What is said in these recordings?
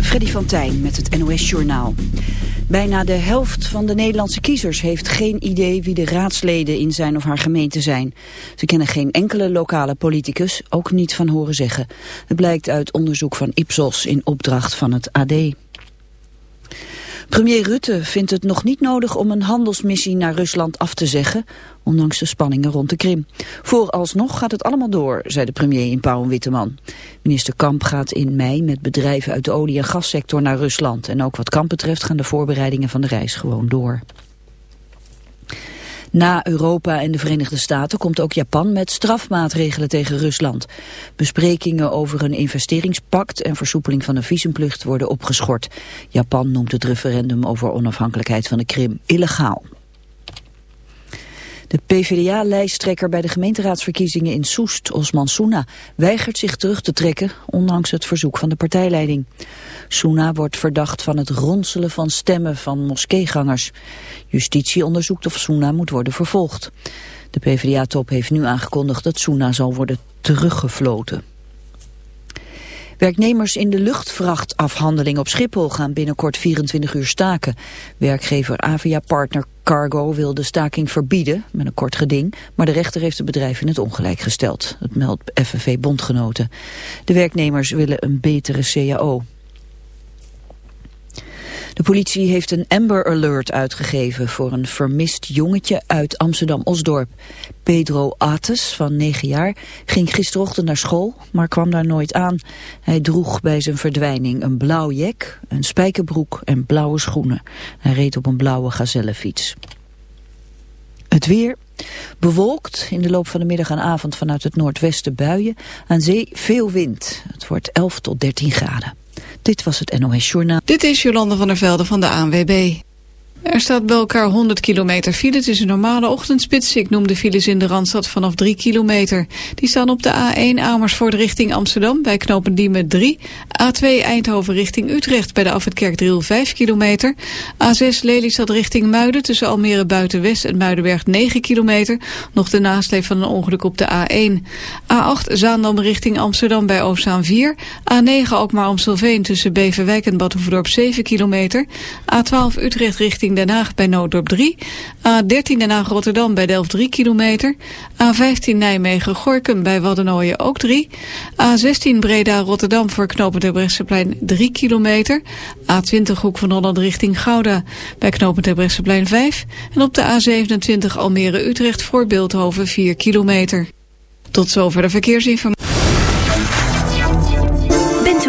Freddy van Tijn met het NOS-journaal. Bijna de helft van de Nederlandse kiezers heeft geen idee wie de raadsleden in zijn of haar gemeente zijn. Ze kennen geen enkele lokale politicus, ook niet van horen zeggen. Het blijkt uit onderzoek van Ipsos in opdracht van het AD. Premier Rutte vindt het nog niet nodig om een handelsmissie naar Rusland af te zeggen, ondanks de spanningen rond de Krim. Vooralsnog gaat het allemaal door, zei de premier in Pauw en Witteman. Minister Kamp gaat in mei met bedrijven uit de olie- en gassector naar Rusland. En ook wat Kamp betreft gaan de voorbereidingen van de reis gewoon door. Na Europa en de Verenigde Staten komt ook Japan met strafmaatregelen tegen Rusland. Besprekingen over een investeringspact en versoepeling van de visumplicht worden opgeschort. Japan noemt het referendum over onafhankelijkheid van de Krim illegaal. De PvdA-lijsttrekker bij de gemeenteraadsverkiezingen in Soest, Osman Soena, weigert zich terug te trekken, ondanks het verzoek van de partijleiding. Soena wordt verdacht van het ronselen van stemmen van moskeegangers. Justitie onderzoekt of Soena moet worden vervolgd. De PvdA-top heeft nu aangekondigd dat Soena zal worden teruggefloten. Werknemers in de luchtvrachtafhandeling op Schiphol gaan binnenkort 24 uur staken. Werkgever Avia Partner Cargo wil de staking verbieden met een kort geding, maar de rechter heeft het bedrijf in het ongelijk gesteld. Het meldt FNV Bondgenoten. De werknemers willen een betere CAO. De politie heeft een Amber Alert uitgegeven voor een vermist jongetje uit Amsterdam-Osdorp. Pedro Ates, van 9 jaar, ging gisterochtend naar school, maar kwam daar nooit aan. Hij droeg bij zijn verdwijning een blauw jek, een spijkerbroek en blauwe schoenen. Hij reed op een blauwe gazellefiets. Het weer, bewolkt, in de loop van de middag en avond vanuit het noordwesten buien. Aan zee veel wind. Het wordt 11 tot 13 graden. Dit was het NOS Journaal. Dit is Jolande van der Velde van de ANWB. Er staat bij elkaar 100 kilometer file. Het is een normale ochtendspits. Ik noem de files in de Randstad vanaf 3 kilometer. Die staan op de A1 Amersfoort richting Amsterdam bij Knopendiemen 3. A2 Eindhoven richting Utrecht bij de Afwitkerkdriel 5 kilometer. A6 Lelystad richting Muiden tussen Almere Buitenwest en Muidenberg 9 kilometer. Nog de nasleep van een ongeluk op de A1. A8 Zaandam richting Amsterdam bij Oostzaan 4. A9 Alkmaar Amstelveen tussen Beverwijk en Badhoevedorp 7 kilometer. A12 Utrecht richting Den Haag bij Nooddorp 3. A13 Den Haag Rotterdam bij Delft 3 kilometer. A15 Nijmegen Gorkum bij Waddenooien ook 3. A16 Breda Rotterdam voor knooppunt Terbrechtseplein 3 kilometer. A20 Hoek van Holland richting Gouda bij knooppunt Terbrechtseplein 5. En op de A27 Almere Utrecht voor Beeldhoven 4 kilometer. Tot zover de verkeersinformatie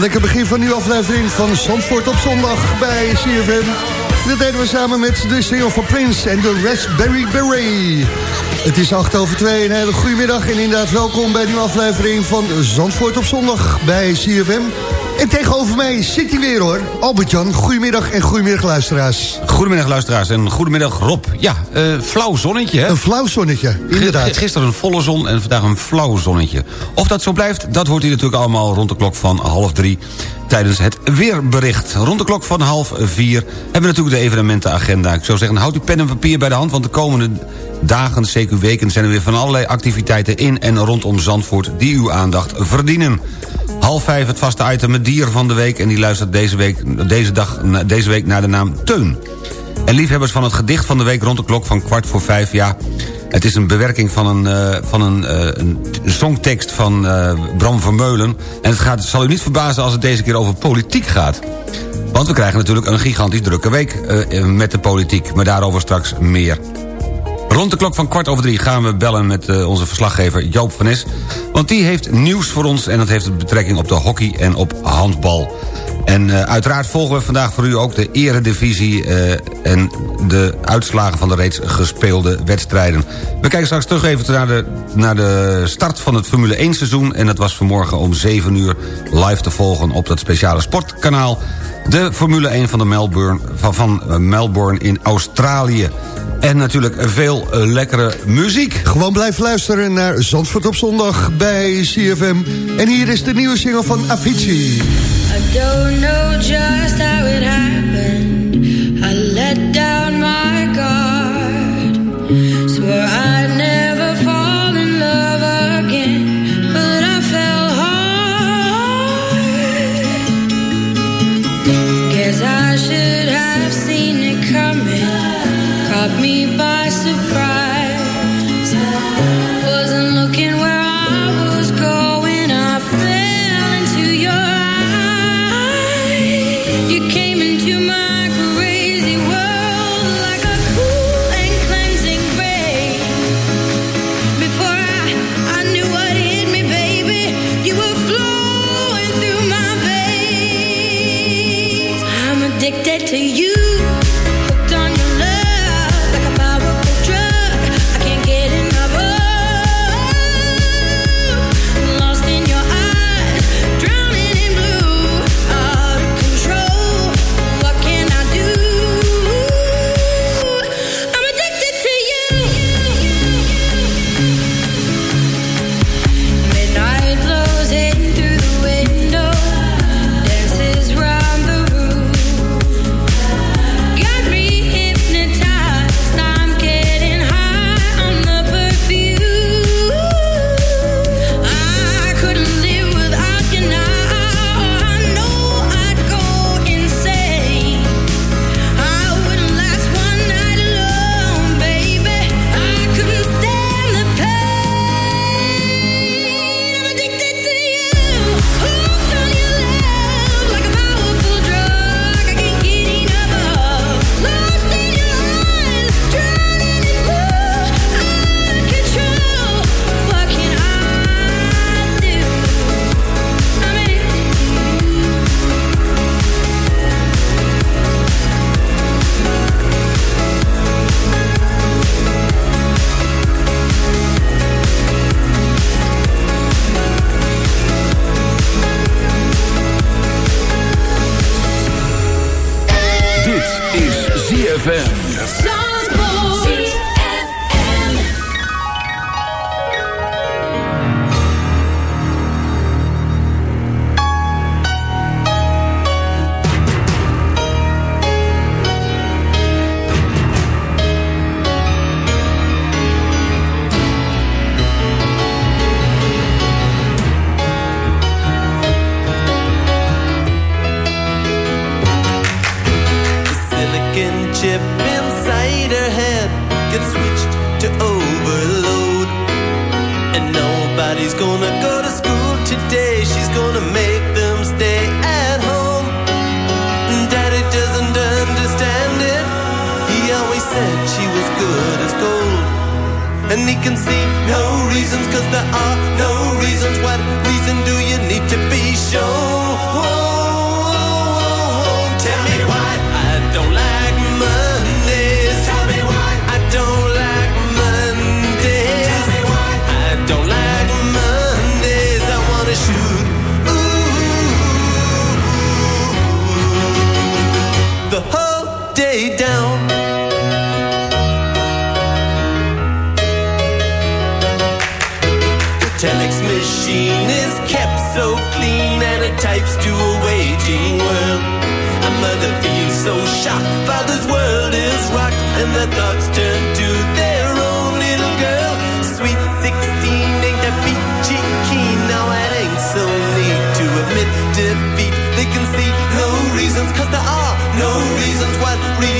Lekker begin van nieuwe aflevering van Zandvoort op zondag bij CFM. Dat deden we samen met de single van Prince en de Raspberry Beret. Het is 8 over 2, een hele goede middag en inderdaad welkom bij een aflevering van Zandvoort op zondag bij CFM. En tegenover mij zit hij weer hoor. Albert-Jan, goedemiddag en goedemiddag luisteraars. Goedemiddag luisteraars en goedemiddag Rob. Ja, uh, flauw zonnetje hè? Een flauw zonnetje, inderdaad. gisteren een volle zon en vandaag een flauw zonnetje. Of dat zo blijft, dat hoort u natuurlijk allemaal rond de klok van half drie tijdens het weerbericht. Rond de klok van half vier hebben we natuurlijk de evenementenagenda. Ik zou zeggen, houd uw pen en papier bij de hand... want de komende dagen, zeker weken, zijn er weer van allerlei activiteiten in en rondom Zandvoort... die uw aandacht verdienen. Half vijf het vaste item het dier van de week... en die luistert deze week, deze dag, deze week naar de naam Teun. En liefhebbers van het gedicht van de week rond de klok van kwart voor vijf... ja, het is een bewerking van een, uh, van een, uh, een songtekst van uh, Bram Vermeulen. En het, gaat, het zal u niet verbazen als het deze keer over politiek gaat. Want we krijgen natuurlijk een gigantisch drukke week met de politiek. Maar daarover straks meer. Rond de klok van kwart over drie gaan we bellen met uh, onze verslaggever Joop van Nes. Want die heeft nieuws voor ons en dat heeft betrekking op de hockey en op handbal. En uh, uiteraard volgen we vandaag voor u ook de eredivisie... Uh, en de uitslagen van de reeds gespeelde wedstrijden. We kijken straks terug even naar de, naar de start van het Formule 1 seizoen... en dat was vanmorgen om 7 uur live te volgen op dat speciale sportkanaal... de Formule 1 van, de Melbourne, van, van Melbourne in Australië. En natuurlijk veel lekkere muziek. Gewoon blijven luisteren naar Zandvoort op zondag bij CFM. En hier is de nieuwe single van Avicii. I let down my guard. Swear I telex machine is kept so clean and it types to a waging world. A mother feels so shocked, father's world is rocked, and the thoughts turn to their own little girl. Sweet 16 ain't that peachy keen, now it ain't so neat to admit defeat. They can see no reasons, cause there are no reasons. What reasons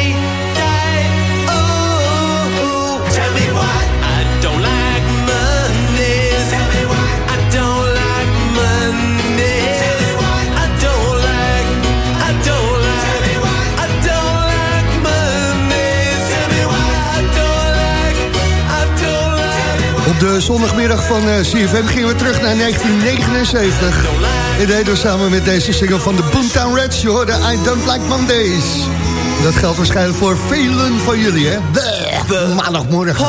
Op de zondagmiddag van eh, CFM gingen we terug naar 1979. En deden we samen met deze single van de Boomtown Reds. Je hoorde I Don't Like Mondays. Dat geldt waarschijnlijk voor velen van jullie, hè? Bleh, maandagmorgen.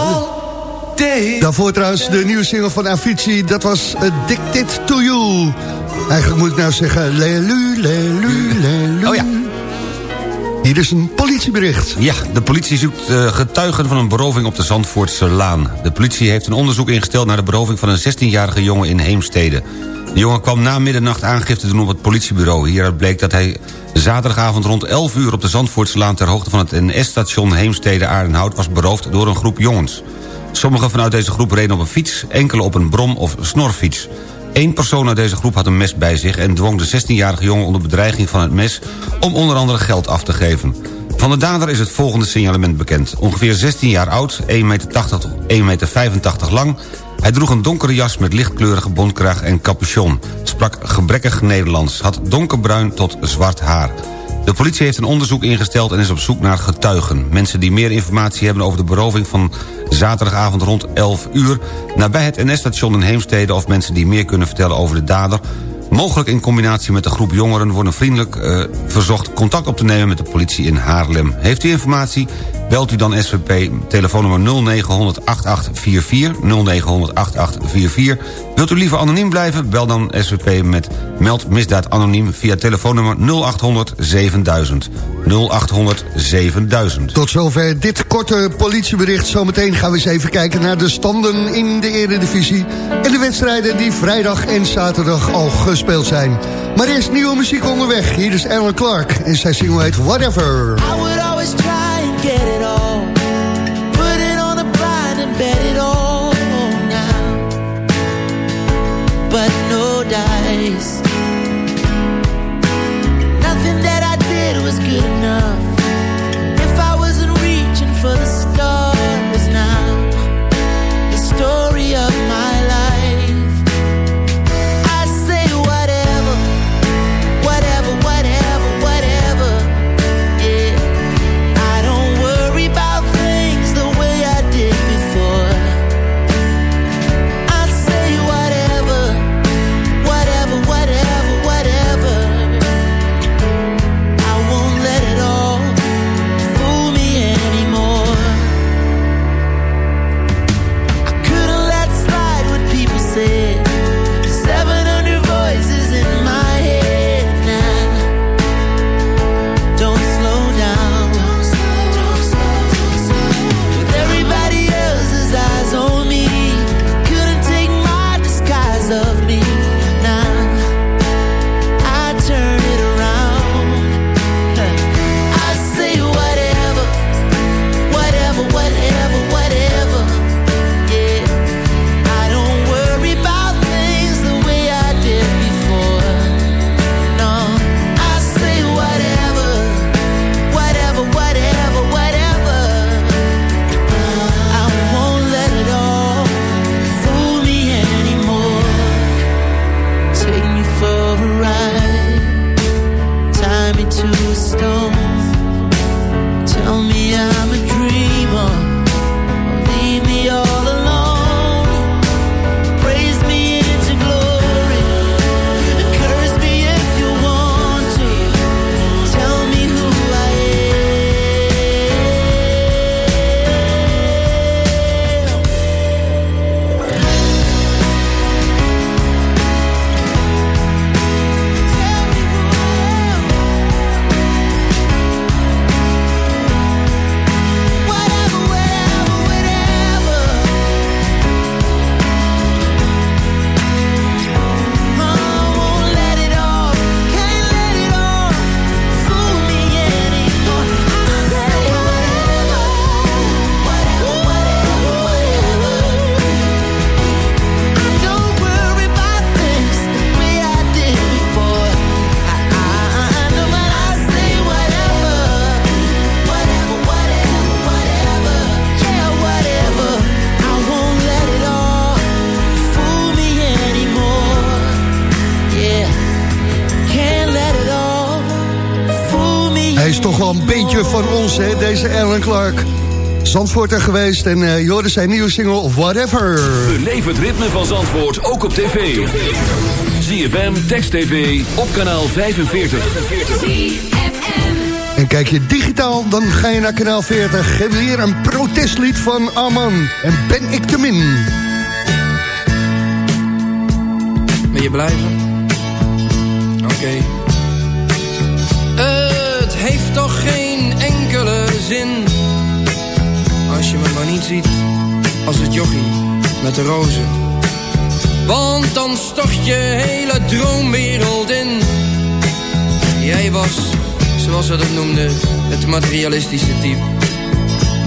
Daarvoor trouwens de nieuwe single van Avicii. Dat was Addicted to You. Eigenlijk moet ik nou zeggen... Lelu, lelu, lelu. Oh ja. Hier is een politiebericht. Ja, de politie zoekt eh, getuigen van een beroving op de Zandvoortse Laan. De politie heeft een onderzoek ingesteld naar de beroving van een 16-jarige jongen in Heemstede. De jongen kwam na middernacht aangifte doen op het politiebureau. Hieruit bleek dat hij zaterdagavond rond 11 uur op de Zandvoortse Laan... ter hoogte van het NS-station Heemstede-Aardenhout was beroofd door een groep jongens. Sommigen vanuit deze groep reden op een fiets, enkele op een brom- of snorfiets. Eén persoon uit deze groep had een mes bij zich... en dwong de 16-jarige jongen onder bedreiging van het mes... om onder andere geld af te geven. Van de dader is het volgende signalement bekend. Ongeveer 16 jaar oud, 1,80 meter tot 1,85 meter lang... Hij droeg een donkere jas met lichtkleurige bondkraag en capuchon. Sprak gebrekkig Nederlands, had donkerbruin tot zwart haar. De politie heeft een onderzoek ingesteld en is op zoek naar getuigen. Mensen die meer informatie hebben over de beroving van zaterdagavond rond 11 uur... nabij het NS-station in Heemstede of mensen die meer kunnen vertellen over de dader... mogelijk in combinatie met de groep jongeren worden vriendelijk eh, verzocht... contact op te nemen met de politie in Haarlem. Heeft u informatie? Belt u dan SVP telefoonnummer 0900 8844 0900 8844. Wilt u liever anoniem blijven? Bel dan SVP met meld misdaad anoniem via telefoonnummer 0800 7000. 0800 7000. Tot zover dit korte politiebericht. Zometeen gaan we eens even kijken naar de standen in de eredivisie... en de wedstrijden die vrijdag en zaterdag al gespeeld zijn. Maar eerst nieuwe muziek onderweg. Hier is Alan Clark en zijn single heet Whatever. I would always try dice. Nothing that I did was good enough. Van ons, hè, deze Alan Clark. Zandvoort er geweest en uh, Joris zijn nieuwe single Whatever. Beleef het ritme van Zandvoort ook op tv. ZFM, Text TV, op kanaal 45. En kijk je digitaal, dan ga je naar kanaal 40. En weer een protestlied van Arman. En ben ik te min. Wil je blijven? Oké. Als je me maar niet ziet Als het jochie met de rozen. Want dan stort je hele droomwereld in. Jij was, zoals ze dat noemden Het materialistische type.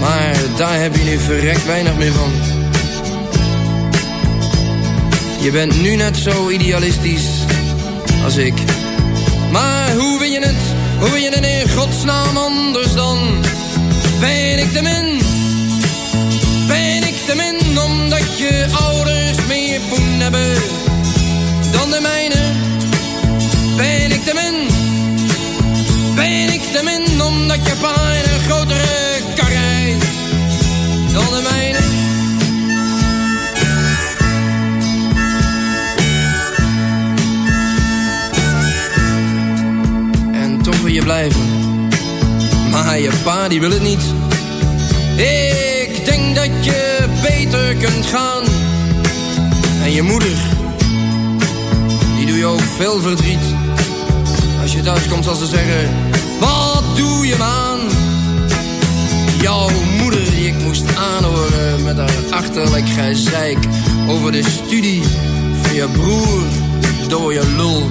Maar daar heb je nu verrekt weinig meer van. Je bent nu net zo idealistisch als ik. Maar hoe wil je het, hoe wil je het in godsnaam anders dan? Ben ik te min? Ben ik te min omdat je ouders meer poen hebben dan de mijne? Ben ik te min? Ben ik te min omdat je pa een grotere kar rijdt dan de mijne? En toch wil je blijven. Maar je pa die wil het niet. Ik denk dat je beter kunt gaan. En je moeder, die doe je ook veel verdriet. Als je thuis komt zal ze zeggen, wat doe je man? Jouw moeder die ik moest aanhoren met haar achterlijk gezeik over de studie van je broer door je lul.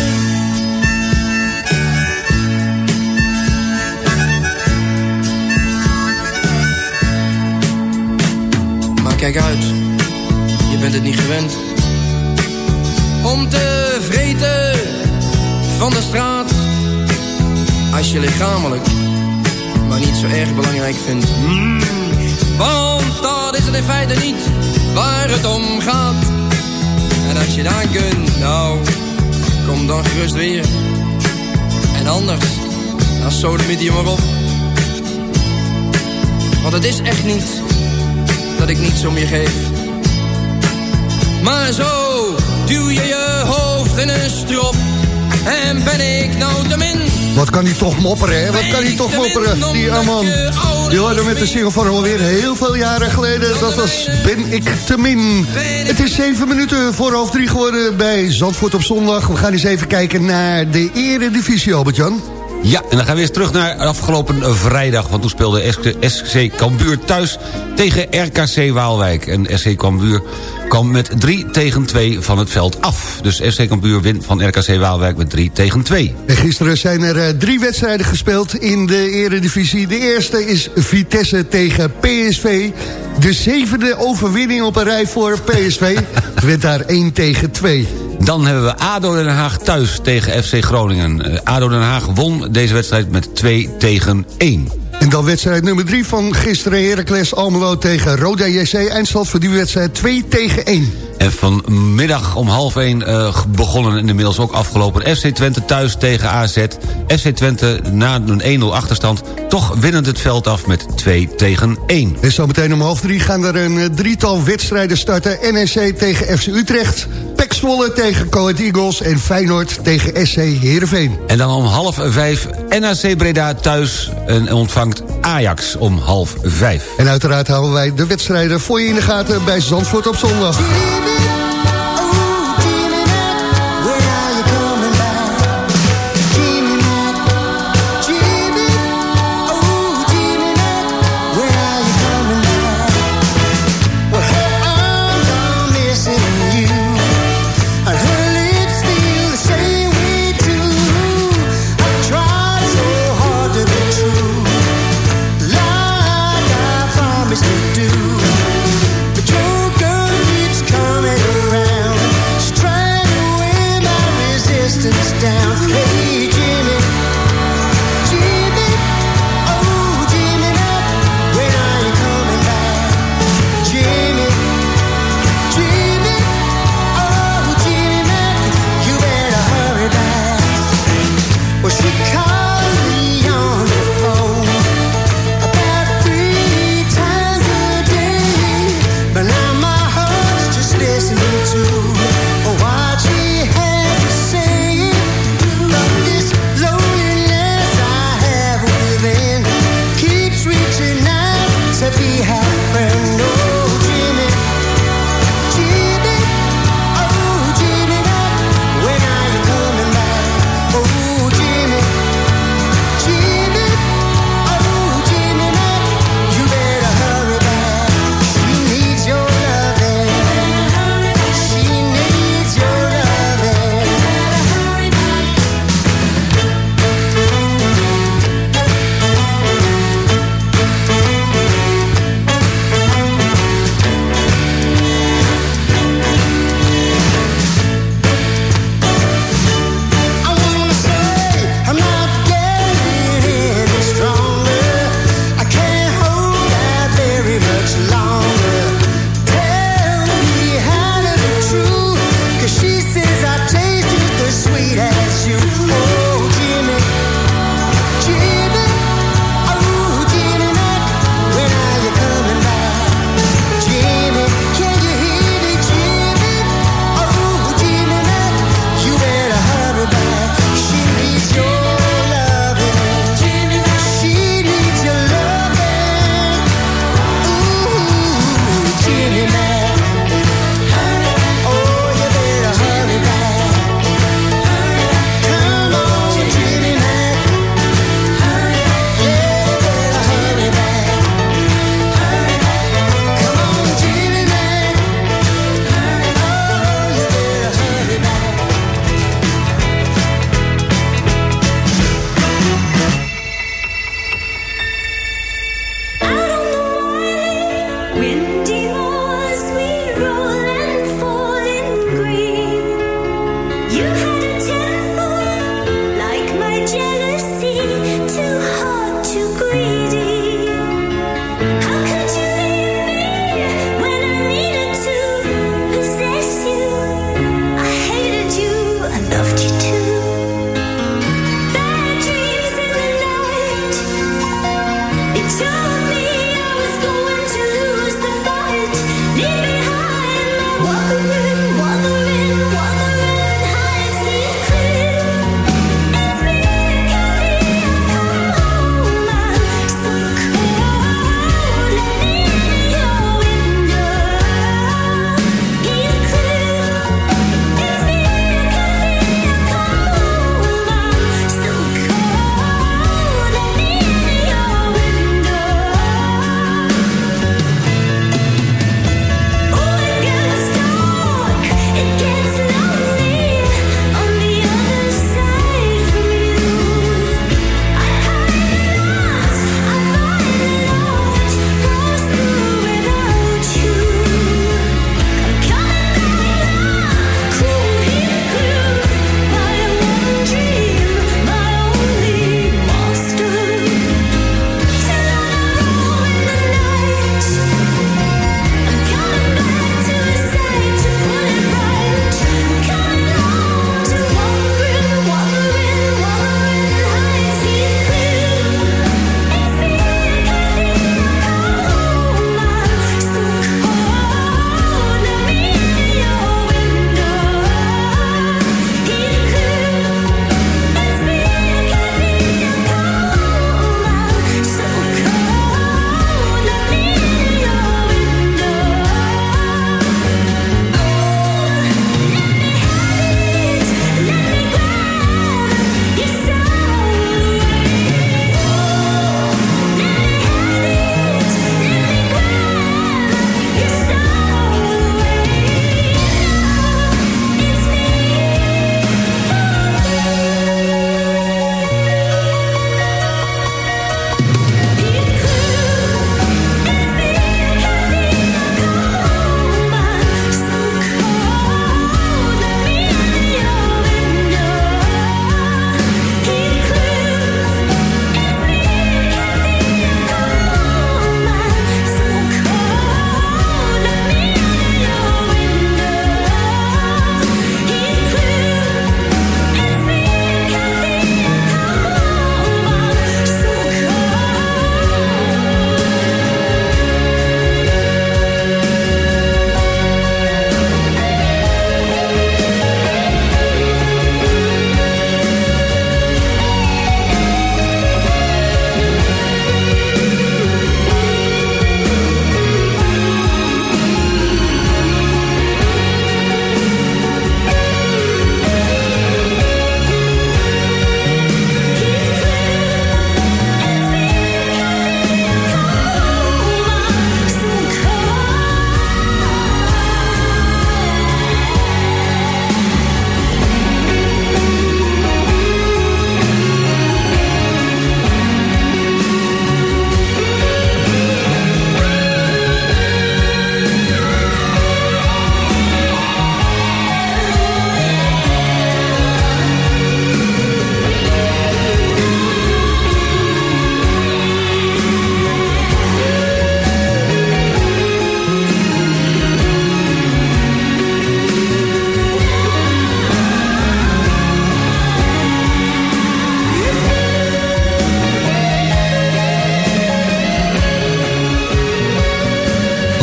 Kijk uit, je bent het niet gewend. Om te vreten van de straat. Als je lichamelijk maar niet zo erg belangrijk vindt. Mm, want dat is het in feite niet waar het om gaat. En als je daar kunt, nou, kom dan gerust weer. En anders, dan sodemiet je maar op. Want het is echt niet ik niets om je geef. Maar zo duw je je hoofd in een strop. En ben ik nou te min? Wat kan hij toch mopperen, hè? Wat kan hij toch mopperen, die man. Die hoorde met de single van alweer heel veel jaren geleden. Dat was Ben ik te min. Het is zeven minuten voor half drie geworden bij Zandvoort op zondag. We gaan eens even kijken naar de eredivisie, Albert-Jan. Ja, en dan gaan we eens terug naar afgelopen vrijdag. Want toen speelde SC Cambuur thuis tegen RKC Waalwijk. En SC Cambuur kwam met 3 tegen 2 van het veld af. Dus FC Cambuur wint van RKC Waalwijk met 3 tegen 2. En gisteren zijn er uh, drie wedstrijden gespeeld in de eredivisie. De eerste is Vitesse tegen PSV. De zevende overwinning op een rij voor PSV. Werd daar 1 tegen 2. Dan hebben we ADO Den Haag thuis tegen FC Groningen. ADO Den Haag won deze wedstrijd met 2 tegen 1. En dan wedstrijd nummer 3 van gisteren Heracles Almelo tegen Roda JC. Eindstand voor die wedstrijd 2 tegen 1. En vanmiddag om half 1 uh, begonnen en inmiddels ook afgelopen. FC Twente thuis tegen AZ. FC Twente na een 1-0 achterstand toch winnend het veld af met 2 tegen 1. En zometeen om half 3 gaan er een uh, drietal wedstrijden starten. NEC tegen FC Utrecht. Pek Zwolle tegen Coët Eagles. En Feyenoord tegen SC Heerenveen. En dan om half 5 NAC Breda thuis en ontvangt Ajax om half 5. En uiteraard houden wij de wedstrijden voor je in de gaten bij Zandvoort op zondag.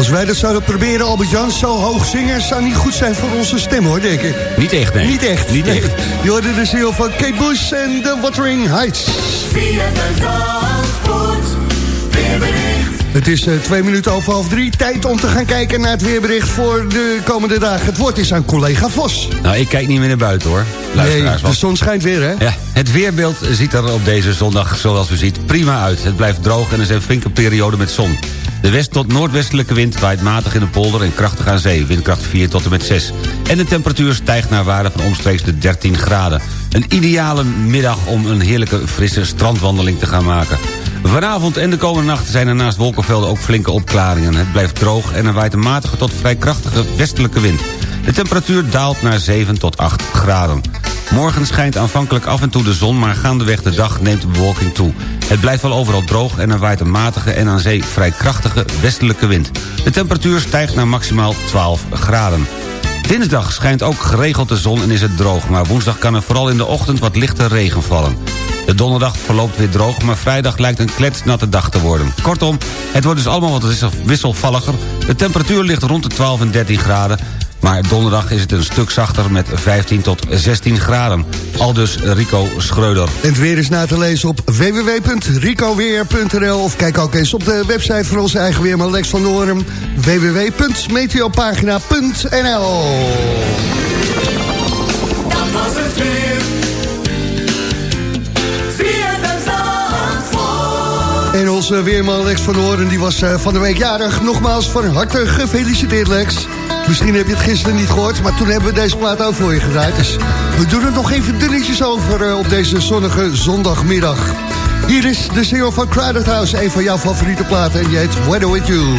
Als wij dat zouden proberen, Albert-Jan, zo hoog zingen... zou niet goed zijn voor onze stem, hoor, denk ik. Niet echt, nee. Niet echt. Niet echt. Je hoorde de ziel van Kate Bush en The Wuthering Heights. Het is uh, twee minuten over half drie. Tijd om te gaan kijken naar het weerbericht voor de komende dagen. Het woord is aan collega Vos. Nou, ik kijk niet meer naar buiten, hoor. Nee, de zon schijnt weer, hè? Ja, het weerbeeld ziet er op deze zondag, zoals u ziet, prima uit. Het blijft droog en er zijn flinke perioden met zon. De west- tot noordwestelijke wind waait matig in de polder en krachtig aan zee. Windkracht 4 tot en met 6. En de temperatuur stijgt naar waarde van omstreeks de 13 graden. Een ideale middag om een heerlijke frisse strandwandeling te gaan maken. Vanavond en de komende nacht zijn er naast wolkenvelden ook flinke opklaringen. Het blijft droog en er waait een matige tot vrij krachtige westelijke wind. De temperatuur daalt naar 7 tot 8 graden. Morgen schijnt aanvankelijk af en toe de zon, maar gaandeweg de dag neemt de bewolking toe. Het blijft wel overal droog en er waait een matige en aan zee vrij krachtige westelijke wind. De temperatuur stijgt naar maximaal 12 graden. Dinsdag schijnt ook geregeld de zon en is het droog... maar woensdag kan er vooral in de ochtend wat lichte regen vallen. De donderdag verloopt weer droog, maar vrijdag lijkt een kletsnatte dag te worden. Kortom, het wordt dus allemaal wat wisselvalliger. De temperatuur ligt rond de 12 en 13 graden... Maar donderdag is het een stuk zachter met 15 tot 16 graden. Al dus Rico Schreuder. En het weer is na te lezen op www.ricoweer.nl of kijk ook eens op de website van onze eigen weerman Lex van Doorn www.meteopagina.nl Dat was het weer. En onze weerman Lex van Hoorn die was uh, van de week jarig. Nogmaals van harte gefeliciteerd Lex. Misschien heb je het gisteren niet gehoord, maar toen hebben we deze plaat ook voor je gedraaid. Dus we doen het nog even dunnetjes over uh, op deze zonnige zondagmiddag. Hier is de single van Crowded House, een van jouw favoriete platen. En die heet Weather With You.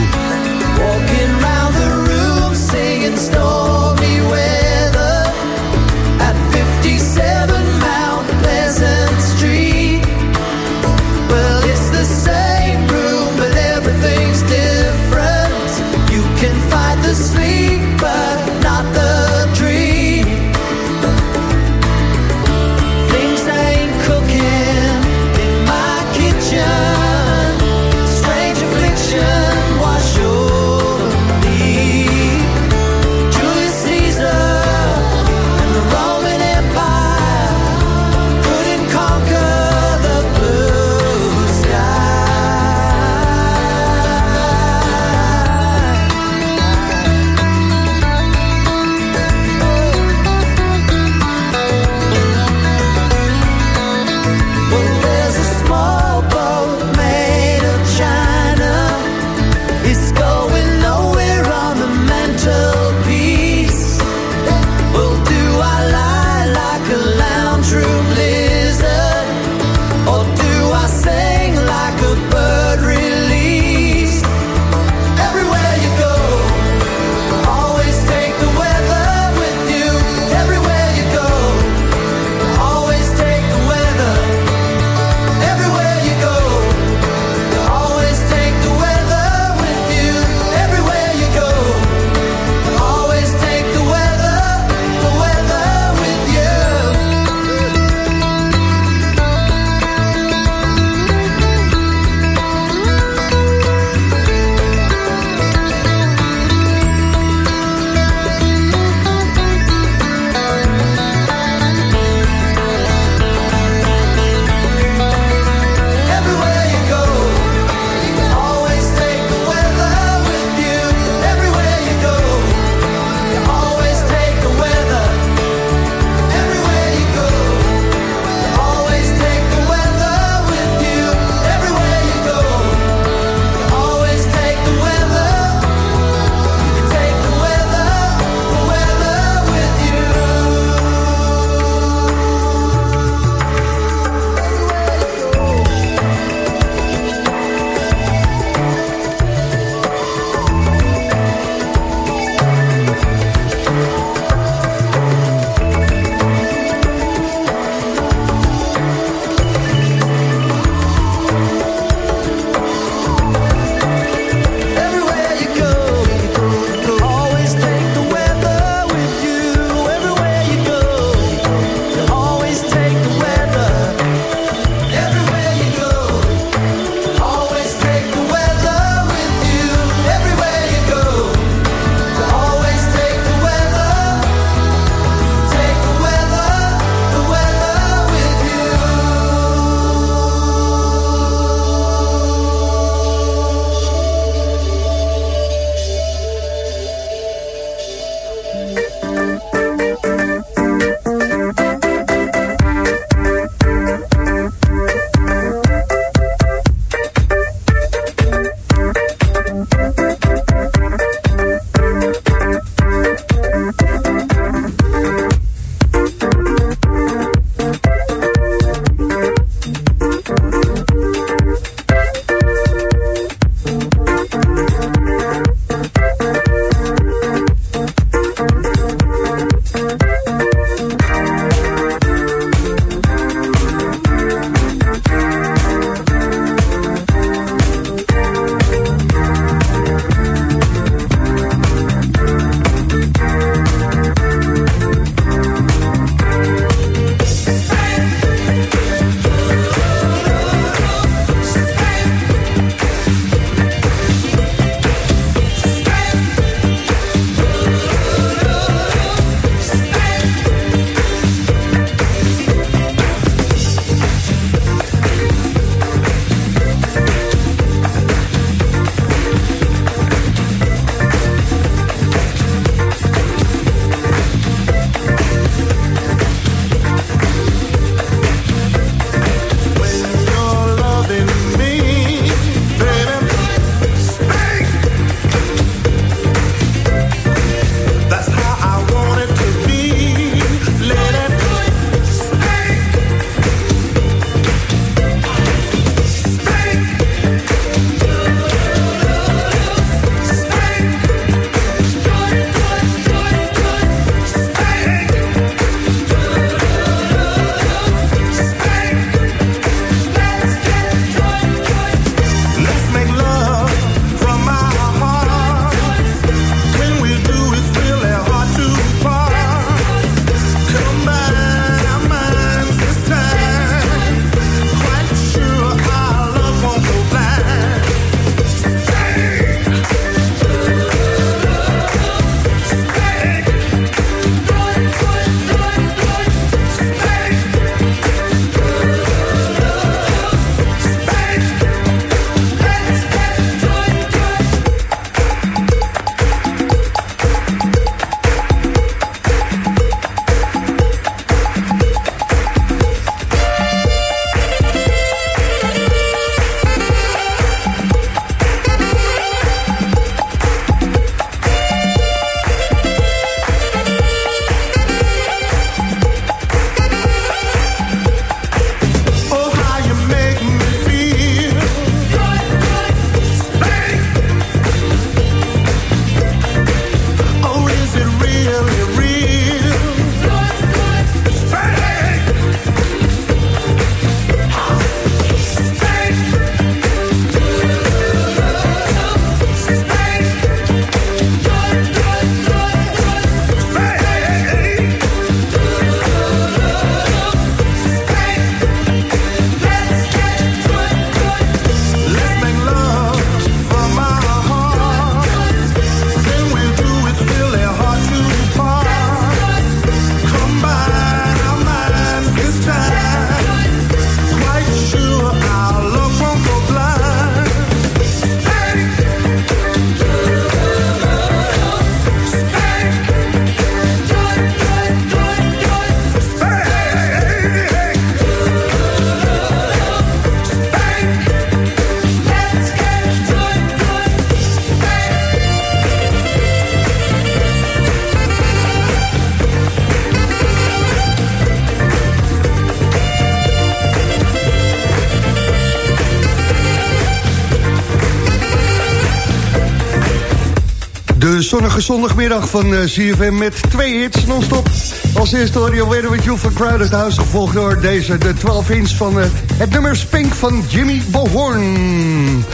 Zondagmiddag van uh, CFM met twee hits non-stop. Als eerste hoor je Weather With You van Crowded House... gevolgd door deze, de 12 inch van uh, het nummer Spink van Jimmy Bohorn.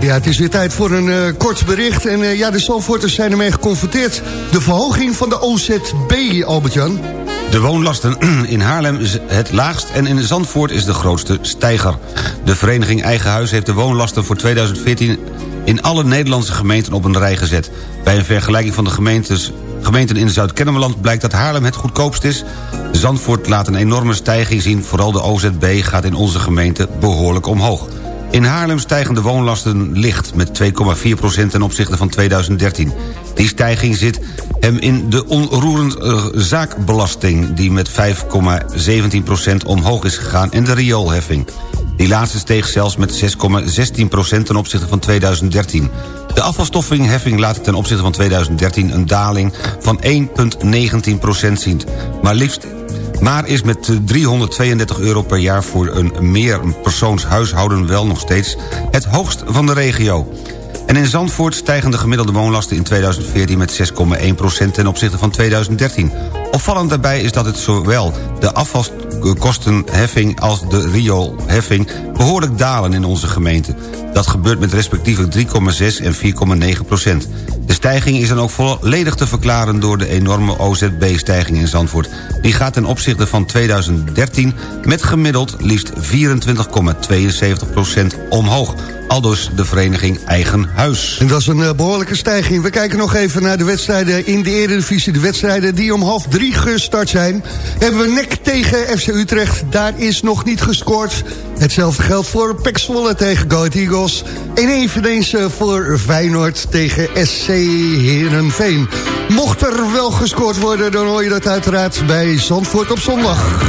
Ja, het is weer tijd voor een uh, kort bericht. En ja, de Zalvoorters zijn ermee geconfronteerd. De verhoging van de OZB, Albert-Jan. De woonlasten in Haarlem is het laagst en in Zandvoort is de grootste stijger. De vereniging Eigen Huis heeft de woonlasten voor 2014 in alle Nederlandse gemeenten op een rij gezet. Bij een vergelijking van de gemeentes, gemeenten in Zuid-Kennemerland... blijkt dat Haarlem het goedkoopst is. Zandvoort laat een enorme stijging zien. Vooral de OZB gaat in onze gemeente behoorlijk omhoog. In Haarlem stijgen de woonlasten licht met 2,4% ten opzichte van 2013. Die stijging zit hem in de onroerend uh, zaakbelasting... die met 5,17% omhoog is gegaan en de rioolheffing. Die laatste steeg zelfs met 6,16% ten opzichte van 2013. De afvalstoffenheffing laat ten opzichte van 2013 een daling van 1,19% zien. Maar liefst maar is met 332 euro per jaar voor een meerpersoonshuishouden wel nog steeds het hoogst van de regio. En in Zandvoort stijgen de gemiddelde woonlasten in 2014 met 6,1% ten opzichte van 2013. Opvallend daarbij is dat het zowel de afvalkostenheffing als de rioolheffing behoorlijk dalen in onze gemeente. Dat gebeurt met respectievelijk 3,6 en 4,9 procent. De stijging is dan ook volledig te verklaren door de enorme OZB-stijging in Zandvoort. Die gaat ten opzichte van 2013 met gemiddeld liefst 24,72 procent omhoog. Aldus de vereniging Eigen Huis. En dat is een uh, behoorlijke stijging. We kijken nog even naar de wedstrijden in de Eredivisie. De wedstrijden die om half drie gestart zijn. Hebben we nek tegen FC Utrecht. Daar is nog niet gescoord. Hetzelfde geldt voor Pek Zwolle tegen Go Eagles. En eveneens uh, voor Feyenoord tegen SC Heerenveen. Mocht er wel gescoord worden, dan hoor je dat uiteraard bij Zandvoort op zondag.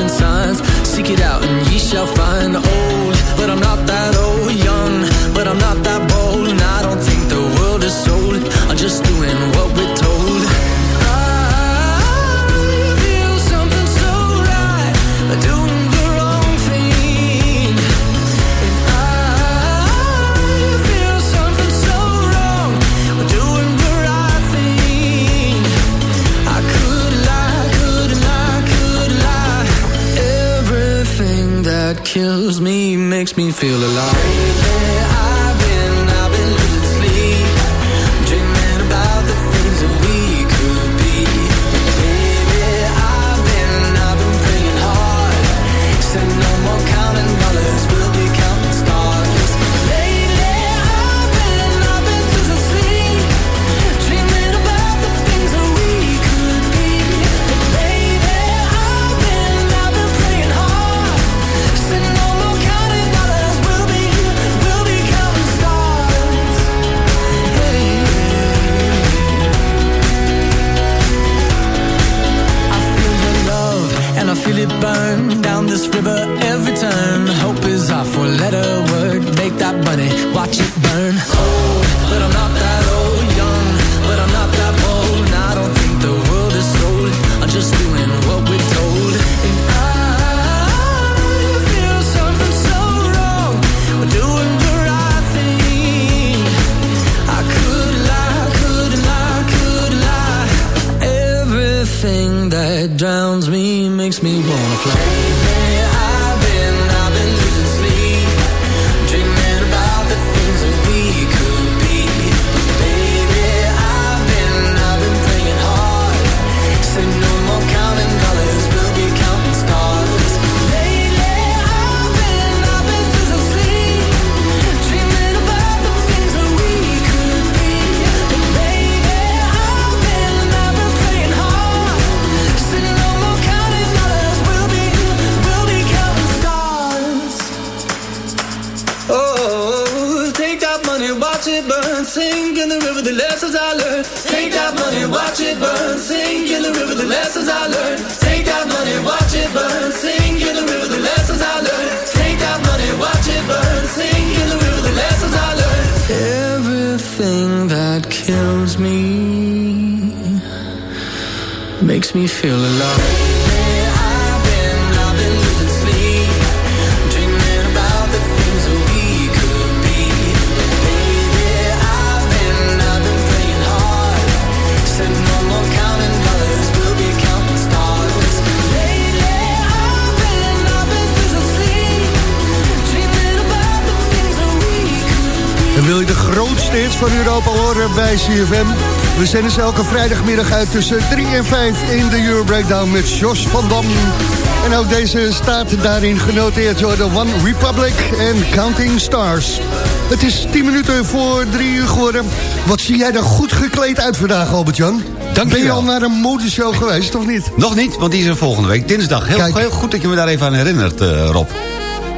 ancient signs. Seek it out and ye shall find old, but I'm not that makes me feel alive. bij CFM. We zenden ze elke vrijdagmiddag uit tussen 3 en 5 in de Euro Breakdown met Jos van Dam. En ook deze staat daarin genoteerd door de One Republic en Counting Stars. Het is 10 minuten voor 3 uur geworden. Wat zie jij er goed gekleed uit vandaag, Albert-Jan? Dank ben je al naar een modeshow geweest, of niet? Nog niet, want die is er volgende week, dinsdag. Heel, goed dat je me daar even aan herinnert, eh, Rob.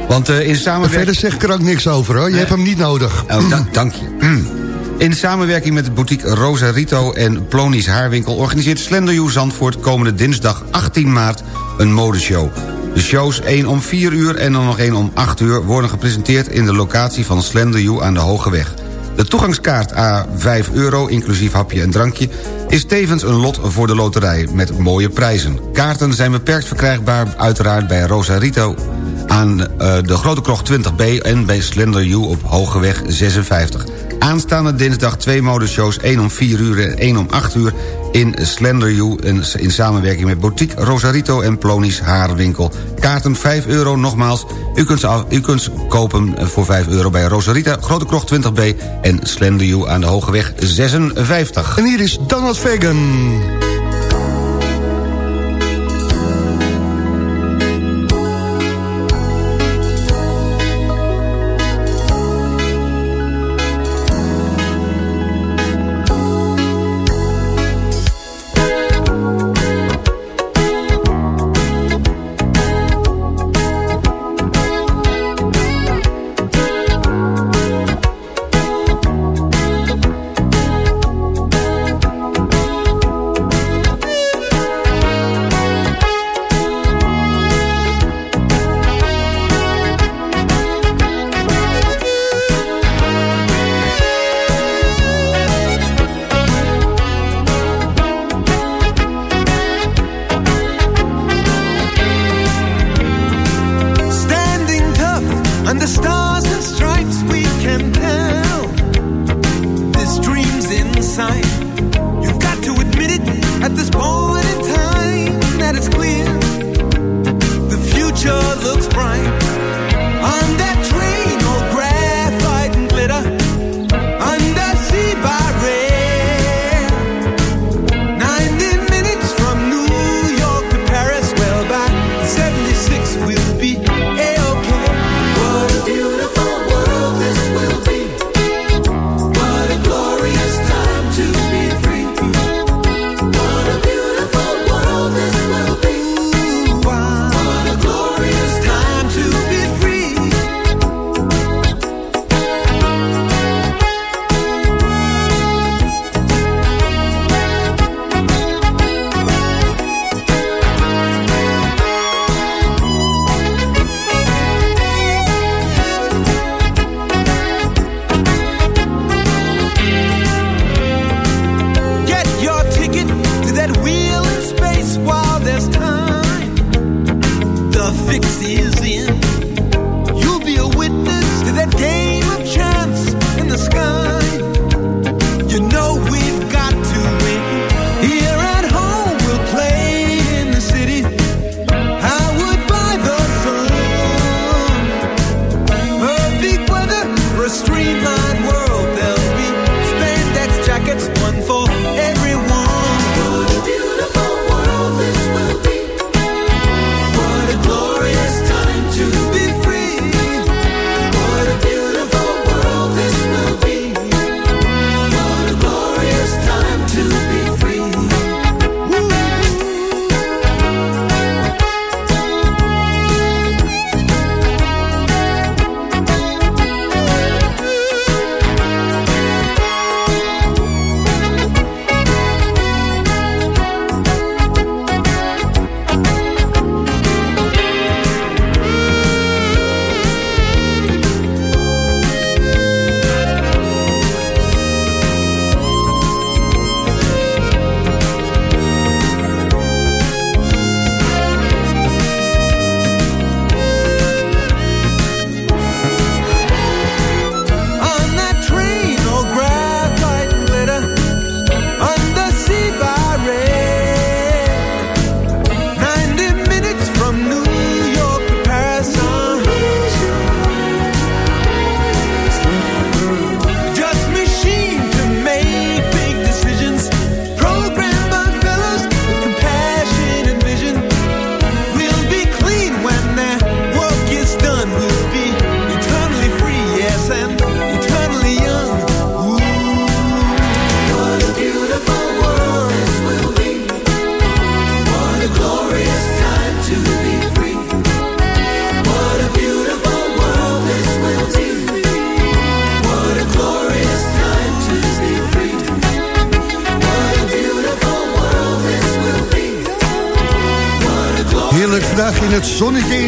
Want eh, in samenwerking... Verder zegt ik er niks over, hoor. Je hebt hem niet nodig. Oh, dank, je. Mm. In samenwerking met de boutique Rosarito en Plonies Haarwinkel... organiseert Slenderjoe Zandvoort komende dinsdag 18 maart een modeshow. De shows 1 om 4 uur en dan nog 1 om 8 uur... worden gepresenteerd in de locatie van Slenderjoe aan de Hogeweg. De toegangskaart A 5 euro, inclusief hapje en drankje... is tevens een lot voor de loterij, met mooie prijzen. Kaarten zijn beperkt verkrijgbaar, uiteraard bij Rosarito... aan eh, de Grote Krocht 20B en bij Slender U op Hogeweg 56. Aanstaande dinsdag twee modeshows, één om 4 uur en één om 8 uur... in Slender You, in, in samenwerking met Boutique Rosarito en Plonisch Haarwinkel. Kaarten 5 euro, nogmaals. U kunt, u kunt kopen voor 5 euro bij Rosarita, Grote Krocht 20B... en Slender You aan de Hogeweg 56. En hier is Donald Fagan.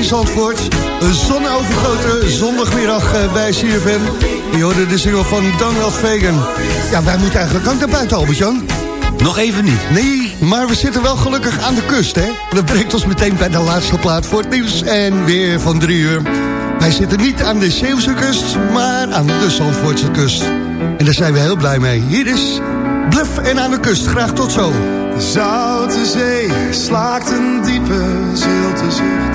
Zandvoort. Een zonovergoten zondagmiddag eh, bij CFM. Je hoorde de single van Donald Fagan. Ja, wij moeten eigenlijk ook naar buiten, Albert-Jan. Nog even niet. Nee, maar we zitten wel gelukkig aan de kust, hè? Dat brengt ons meteen bij de laatste plaat voor het nieuws en weer van drie uur. Wij zitten niet aan de Zeeuwse kust, maar aan de Zandvoortse kust. En daar zijn we heel blij mee. Hier is Bluff en aan de kust. Graag tot zo. De Zoute Zee slaakt een diepe zilte zucht.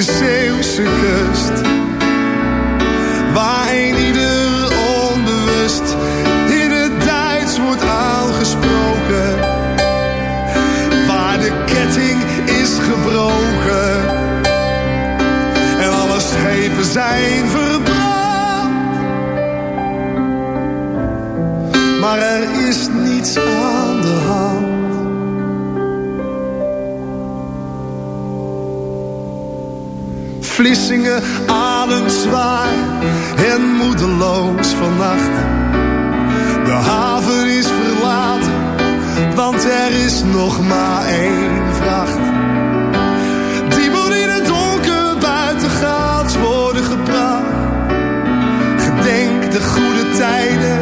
de Zeeuwse kust. Waar een ieder onbewust in het Duits wordt aangesproken. Waar de ketting is gebroken. En alle schepen zijn verbrand. Maar er is niets aan Vlissingen ademt zwaar en moedeloos vannacht. De haven is verlaten, want er is nog maar één vracht. Die moet in het donker buitengaats worden gebracht. Gedenk de goede tijden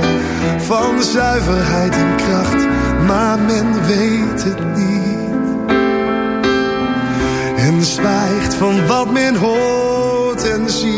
van zuiverheid en kracht, maar men weet het niet en zwijgt van wat men hoort en ziet.